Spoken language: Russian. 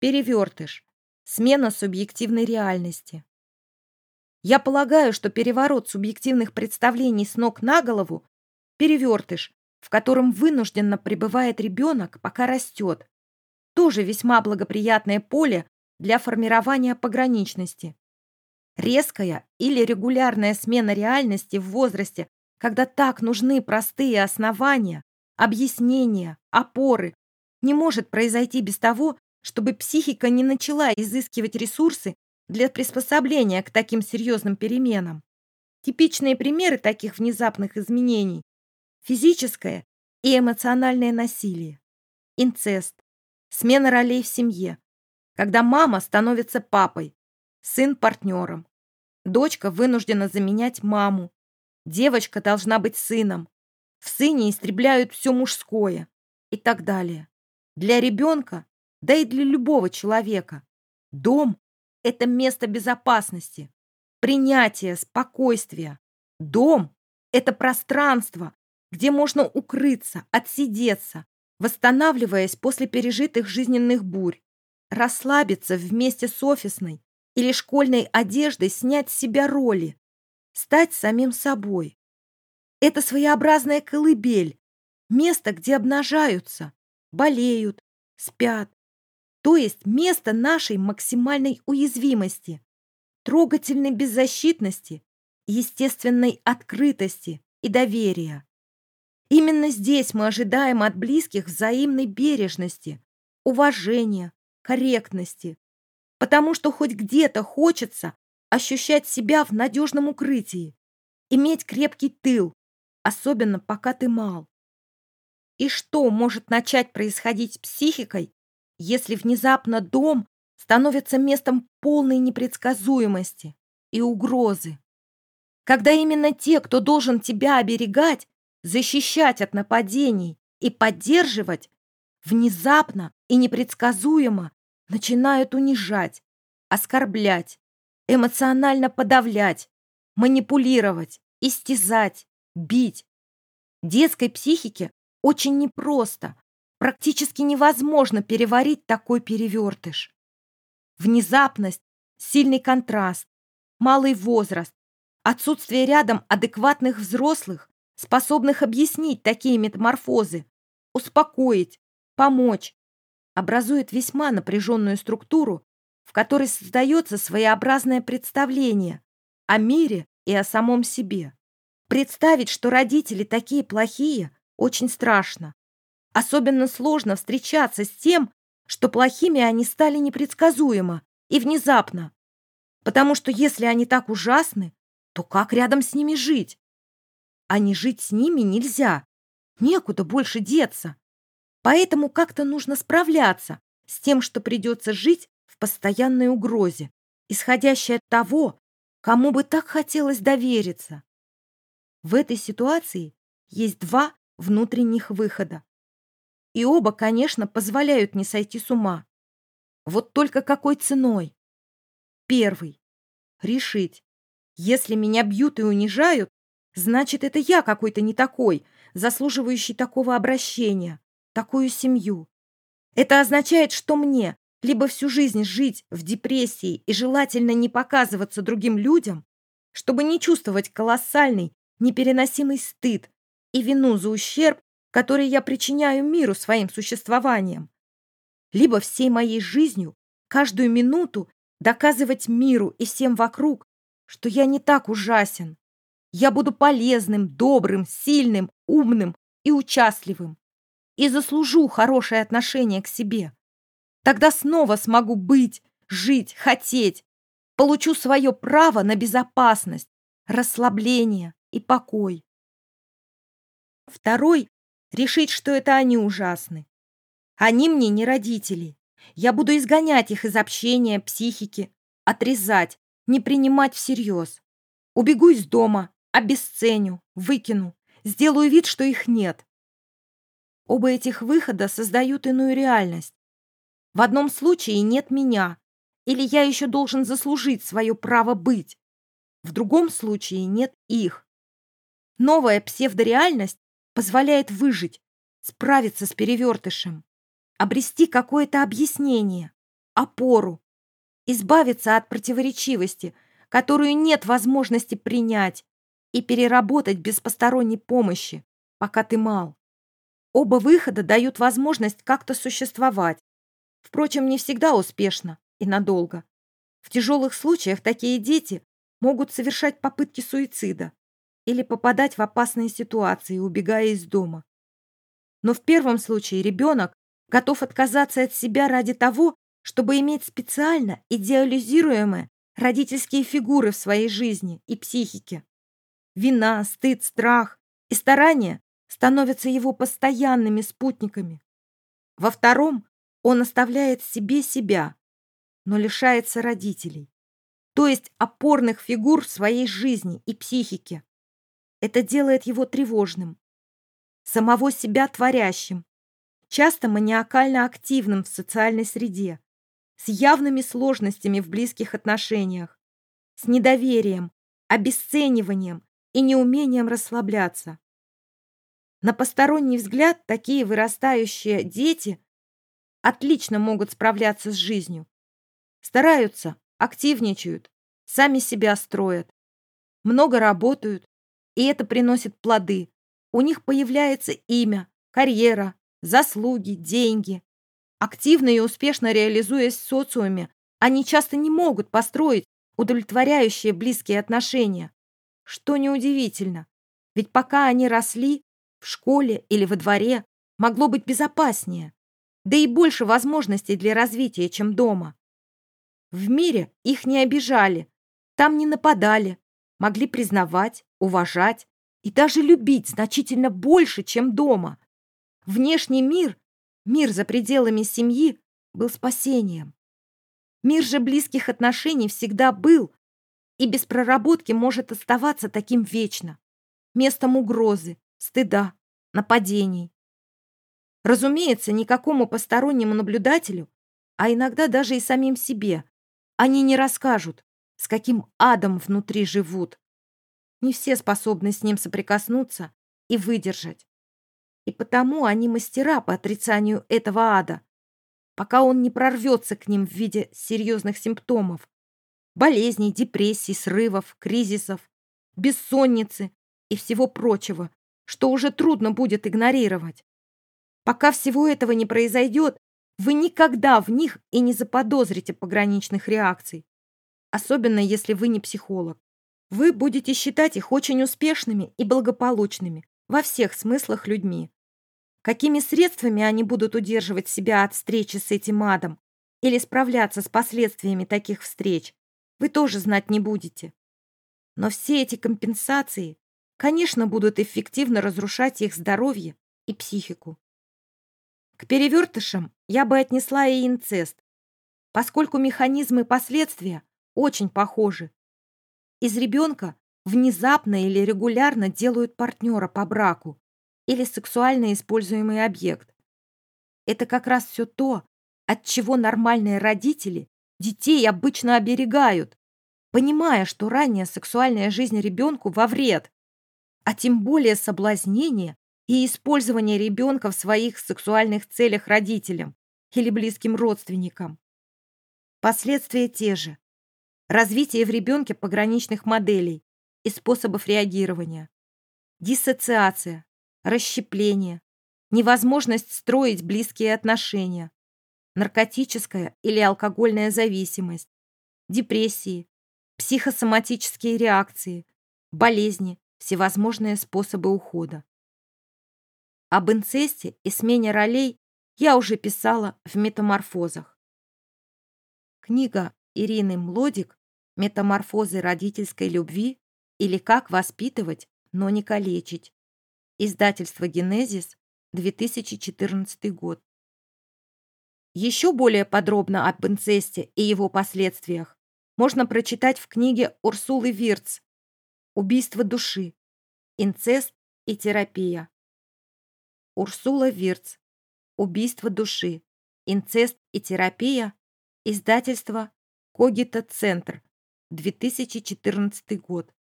Перевертыш. Смена субъективной реальности. Я полагаю, что переворот субъективных представлений с ног на голову – перевертыш, в котором вынужденно пребывает ребенок, пока растет. Тоже весьма благоприятное поле для формирования пограничности. Резкая или регулярная смена реальности в возрасте, когда так нужны простые основания, объяснения, опоры, не может произойти без того, чтобы психика не начала изыскивать ресурсы для приспособления к таким серьезным переменам. Типичные примеры таких внезапных изменений – физическое и эмоциональное насилие, инцест, смена ролей в семье, когда мама становится папой, сын – партнером, дочка вынуждена заменять маму, девочка должна быть сыном, в сыне истребляют все мужское и так далее. Для ребенка, да и для любого человека, дом это место безопасности, принятия, спокойствия. Дом – это пространство, где можно укрыться, отсидеться, восстанавливаясь после пережитых жизненных бурь, расслабиться вместе с офисной или школьной одеждой, снять с себя роли, стать самим собой. Это своеобразная колыбель, место, где обнажаются, болеют, спят, то есть место нашей максимальной уязвимости, трогательной беззащитности, естественной открытости и доверия. Именно здесь мы ожидаем от близких взаимной бережности, уважения, корректности, потому что хоть где-то хочется ощущать себя в надежном укрытии, иметь крепкий тыл, особенно пока ты мал. И что может начать происходить с психикой, если внезапно дом становится местом полной непредсказуемости и угрозы. Когда именно те, кто должен тебя оберегать, защищать от нападений и поддерживать, внезапно и непредсказуемо начинают унижать, оскорблять, эмоционально подавлять, манипулировать, истязать, бить. Детской психике очень непросто, Практически невозможно переварить такой перевертыш. Внезапность, сильный контраст, малый возраст, отсутствие рядом адекватных взрослых, способных объяснить такие метаморфозы, успокоить, помочь, образует весьма напряженную структуру, в которой создается своеобразное представление о мире и о самом себе. Представить, что родители такие плохие, очень страшно. Особенно сложно встречаться с тем, что плохими они стали непредсказуемо и внезапно. Потому что если они так ужасны, то как рядом с ними жить? А не жить с ними нельзя. Некуда больше деться. Поэтому как-то нужно справляться с тем, что придется жить в постоянной угрозе, исходящей от того, кому бы так хотелось довериться. В этой ситуации есть два внутренних выхода. И оба, конечно, позволяют не сойти с ума. Вот только какой ценой? Первый. Решить. Если меня бьют и унижают, значит, это я какой-то не такой, заслуживающий такого обращения, такую семью. Это означает, что мне либо всю жизнь жить в депрессии и желательно не показываться другим людям, чтобы не чувствовать колоссальный, непереносимый стыд и вину за ущерб, который я причиняю миру своим существованием. Либо всей моей жизнью, каждую минуту доказывать миру и всем вокруг, что я не так ужасен. Я буду полезным, добрым, сильным, умным и участливым. И заслужу хорошее отношение к себе. Тогда снова смогу быть, жить, хотеть. Получу свое право на безопасность, расслабление и покой. Второй решить, что это они ужасны. Они мне не родители. Я буду изгонять их из общения, психики, отрезать, не принимать всерьез. Убегу из дома, обесценю, выкину, сделаю вид, что их нет. Оба этих выхода создают иную реальность. В одном случае нет меня, или я еще должен заслужить свое право быть. В другом случае нет их. Новая псевдореальность позволяет выжить, справиться с перевертышем, обрести какое-то объяснение, опору, избавиться от противоречивости, которую нет возможности принять, и переработать без посторонней помощи, пока ты мал. Оба выхода дают возможность как-то существовать. Впрочем, не всегда успешно и надолго. В тяжелых случаях такие дети могут совершать попытки суицида или попадать в опасные ситуации, убегая из дома. Но в первом случае ребенок готов отказаться от себя ради того, чтобы иметь специально идеализируемые родительские фигуры в своей жизни и психике. Вина, стыд, страх и старания становятся его постоянными спутниками. Во втором он оставляет себе себя, но лишается родителей, то есть опорных фигур в своей жизни и психике. Это делает его тревожным, самого себя творящим, часто маниакально активным в социальной среде, с явными сложностями в близких отношениях, с недоверием, обесцениванием и неумением расслабляться. На посторонний взгляд такие вырастающие дети отлично могут справляться с жизнью. Стараются, активничают, сами себя строят, много работают, и это приносит плоды. У них появляется имя, карьера, заслуги, деньги. Активно и успешно реализуясь в социуме, они часто не могут построить удовлетворяющие близкие отношения. Что неудивительно, ведь пока они росли, в школе или во дворе могло быть безопаснее, да и больше возможностей для развития, чем дома. В мире их не обижали, там не нападали, могли признавать, уважать и даже любить значительно больше, чем дома. Внешний мир, мир за пределами семьи, был спасением. Мир же близких отношений всегда был и без проработки может оставаться таким вечно, местом угрозы, стыда, нападений. Разумеется, никакому постороннему наблюдателю, а иногда даже и самим себе, они не расскажут, с каким адом внутри живут. Не все способны с ним соприкоснуться и выдержать. И потому они мастера по отрицанию этого ада, пока он не прорвется к ним в виде серьезных симптомов, болезней, депрессий, срывов, кризисов, бессонницы и всего прочего, что уже трудно будет игнорировать. Пока всего этого не произойдет, вы никогда в них и не заподозрите пограничных реакций, особенно если вы не психолог. Вы будете считать их очень успешными и благополучными во всех смыслах людьми. Какими средствами они будут удерживать себя от встречи с этим адом или справляться с последствиями таких встреч, вы тоже знать не будете. Но все эти компенсации, конечно, будут эффективно разрушать их здоровье и психику. К перевертышам я бы отнесла и инцест, поскольку механизмы последствия очень похожи. Из ребенка внезапно или регулярно делают партнера по браку, или сексуально используемый объект. Это как раз все то, от чего нормальные родители детей обычно оберегают, понимая, что ранняя сексуальная жизнь ребенку во вред, а тем более соблазнение и использование ребенка в своих сексуальных целях родителям или близким родственникам. Последствия те же. Развитие в ребенке пограничных моделей и способов реагирования. Диссоциация, расщепление, невозможность строить близкие отношения, наркотическая или алкогольная зависимость, депрессии, психосоматические реакции, болезни, всевозможные способы ухода. Об инцесте и смене ролей я уже писала в «Метаморфозах». Книга Ирины Млодик «Метаморфозы родительской любви» или «Как воспитывать, но не калечить». Издательство «Генезис», 2014 год. Еще более подробно об инцесте и его последствиях можно прочитать в книге Урсулы Вирц «Убийство души. Инцест и терапия». Урсула Вирц «Убийство души. Инцест и терапия». Издательство «Когита Центр», 2014 год.